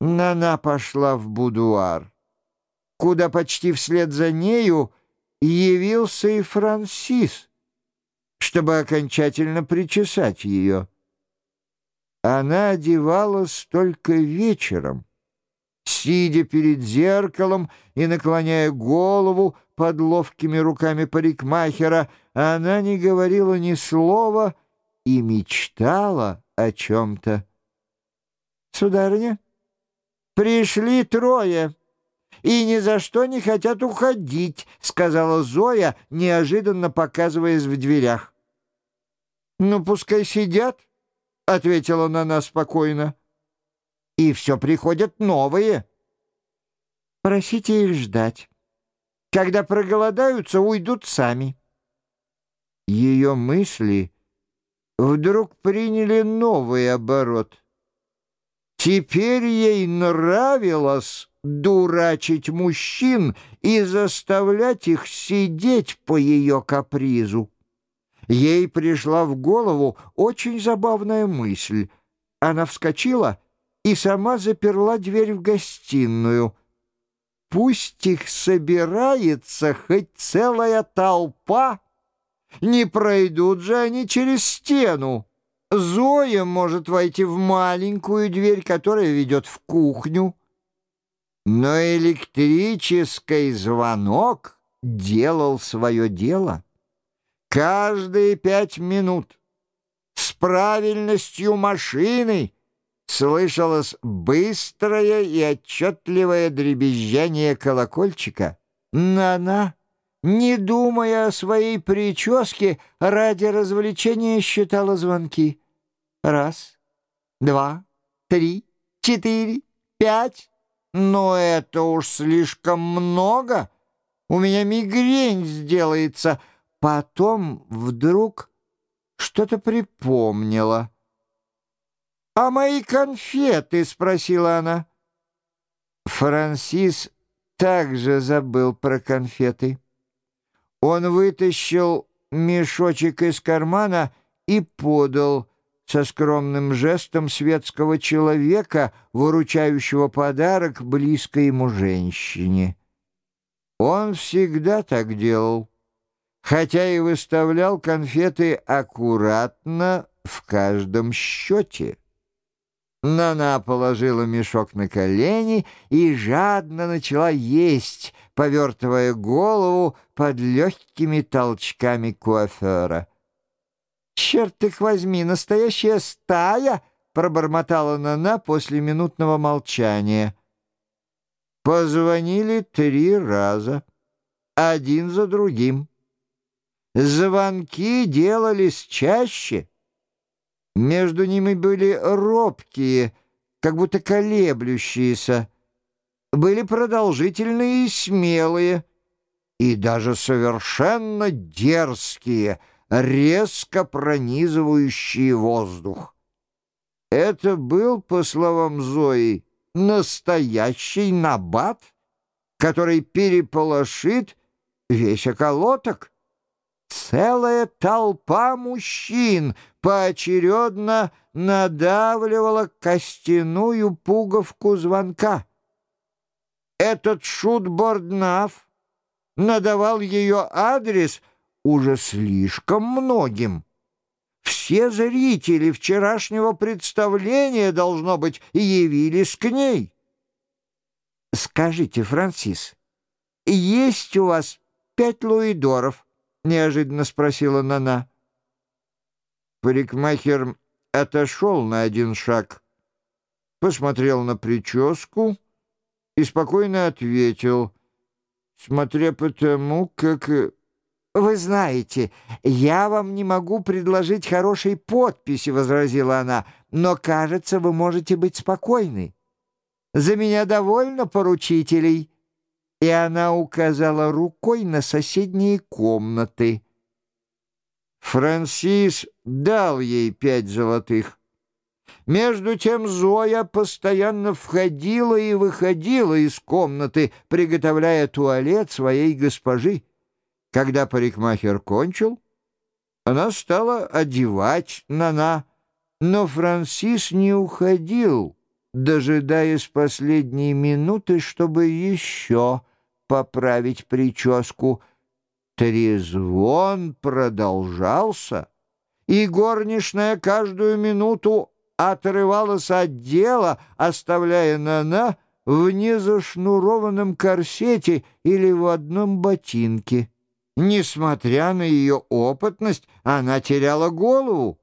Нана пошла в будуар, куда почти вслед за нею явился и Франсис, чтобы окончательно причесать ее. Она одевалась только вечером, сидя перед зеркалом и наклоняя голову под ловкими руками парикмахера, она не говорила ни слова и мечтала о чем-то. «Сударыня?» «Пришли трое и ни за что не хотят уходить», — сказала Зоя, неожиданно показываясь в дверях. «Ну, пускай сидят», — ответила Нана спокойно. «И все приходят новые». «Просите их ждать. Когда проголодаются, уйдут сами». Ее мысли вдруг приняли новый оборот. Теперь ей нравилось дурачить мужчин и заставлять их сидеть по ее капризу. Ей пришла в голову очень забавная мысль. Она вскочила и сама заперла дверь в гостиную. Пусть их собирается хоть целая толпа, не пройдут же они через стену. Зоя может войти в маленькую дверь, которая ведет в кухню. Но электрический звонок делал свое дело. Каждые пять минут с правильностью машины слышалось быстрое и отчетливое дребезжание колокольчика. На-на! не думая о своей прическе, ради развлечения считала звонки. Раз, два, три, четыре, пять. Но это уж слишком много. У меня мигрень сделается. Потом вдруг что-то припомнила. «А мои конфеты?» — спросила она. Франсис также забыл про конфеты. Он вытащил мешочек из кармана и подал со скромным жестом светского человека, выручающего подарок близкой ему женщине. Он всегда так делал, хотя и выставлял конфеты аккуратно в каждом счете. Нана положила мешок на колени и жадно начала есть, повертывая голову под легкими толчками куафера. «Черт их возьми, настоящая стая!» — пробормотала Нана после минутного молчания. Позвонили три раза, один за другим. Звонки делались чаще — между ними были робкие, как будто колеблющиеся, были продолжительные и смелые, и даже совершенно дерзкие, резко пронизывающие воздух. Это был, по словам Зои, настоящий набат, который переполошит весь околоток. Целая толпа мужчин поочередно надавливала костяную пуговку звонка. Этот шут Борднаф надавал ее адрес уже слишком многим. Все зрители вчерашнего представления, должно быть, явились к ней. «Скажите, Франсис, есть у вас пять луидоров?» — неожиданно спросила Нана. Парикмахер отошел на один шаг, посмотрел на прическу и спокойно ответил, смотря по тому, как... «Вы знаете, я вам не могу предложить хорошей подписи», — возразила она, «но, кажется, вы можете быть спокойны. За меня довольно поручителей» и она указала рукой на соседние комнаты. Франсис дал ей пять золотых. Между тем Зоя постоянно входила и выходила из комнаты, приготовляя туалет своей госпожи. Когда парикмахер кончил, она стала одевать Нана, но Франсис не уходил дожидаясь последней минуты, чтобы еще поправить прическу. Трезвон продолжался, и горничная каждую минуту отрывалась от дела, оставляя Нана в незашнурованном корсете или в одном ботинке. Несмотря на ее опытность, она теряла голову.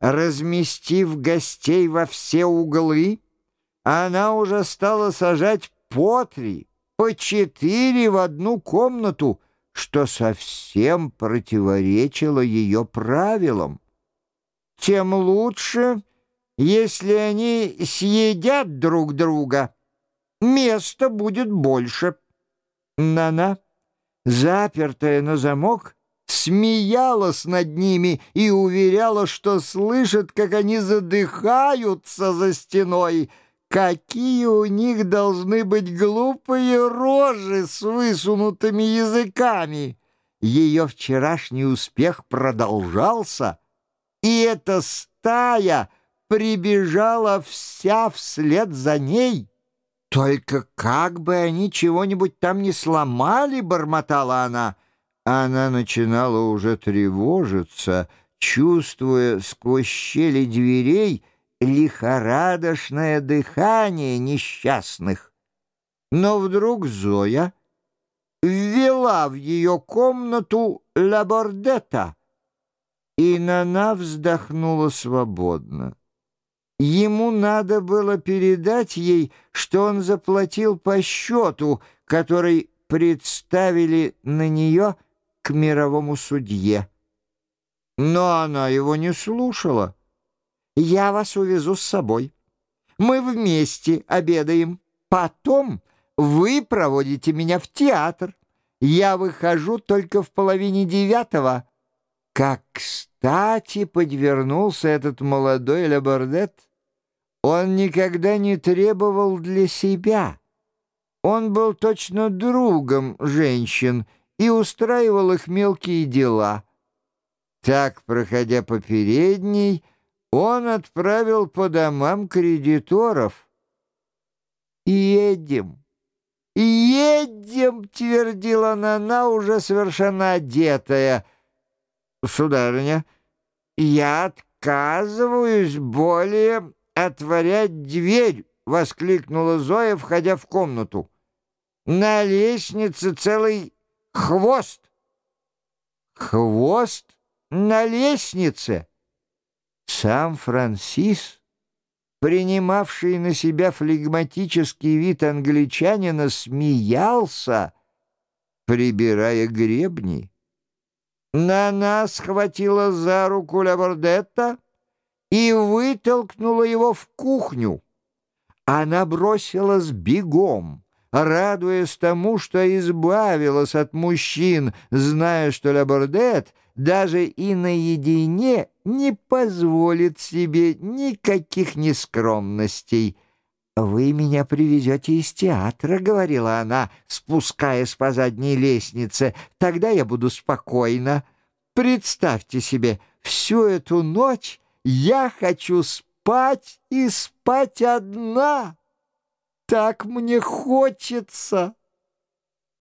Разместив гостей во все углы, она уже стала сажать по три, по четыре в одну комнату, что совсем противоречило ее правилам. Тем лучше, если они съедят друг друга, места будет больше. Нана, запертая на замок, смеялась над ними и уверяла, что слышит, как они задыхаются за стеной — Какие у них должны быть глупые рожи с высунутыми языками! Ее вчерашний успех продолжался, и эта стая прибежала вся вслед за ней. Только как бы они чего-нибудь там не сломали, бормотала она. Она начинала уже тревожиться, чувствуя сквозь щели дверей — лихорадочное дыхание несчастных. Но вдруг Зоя ввела в ее комнату лабордета, и Нана вздохнула свободно. Ему надо было передать ей, что он заплатил по счету, который представили на нее к мировому судье. Но она его не слушала. Я вас увезу с собой. Мы вместе обедаем. Потом вы проводите меня в театр. Я выхожу только в половине девятого. Как кстати подвернулся этот молодой Лабордет. Он никогда не требовал для себя. Он был точно другом женщин и устраивал их мелкие дела. Так, проходя по передней, он отправил по домам кредиторов. «Едем, едем!» — твердила она, уже совершенно одетая. «Сударыня, я отказываюсь более отворять дверь!» — воскликнула Зоя, входя в комнату. «На лестнице целый хвост!» «Хвост на лестнице!» Сам Франсис, принимавший на себя флегматический вид англичанина, смеялся, прибирая гребни. Нана схватила за руку Лабордетта и вытолкнула его в кухню. Она бросилась бегом, радуясь тому, что избавилась от мужчин, зная, что Лабордет даже и наедине не позволит себе никаких нескромностей. «Вы меня привезете из театра», — говорила она, спускаясь по задней лестнице. «Тогда я буду спокойна. Представьте себе, всю эту ночь я хочу спать и спать одна. Так мне хочется».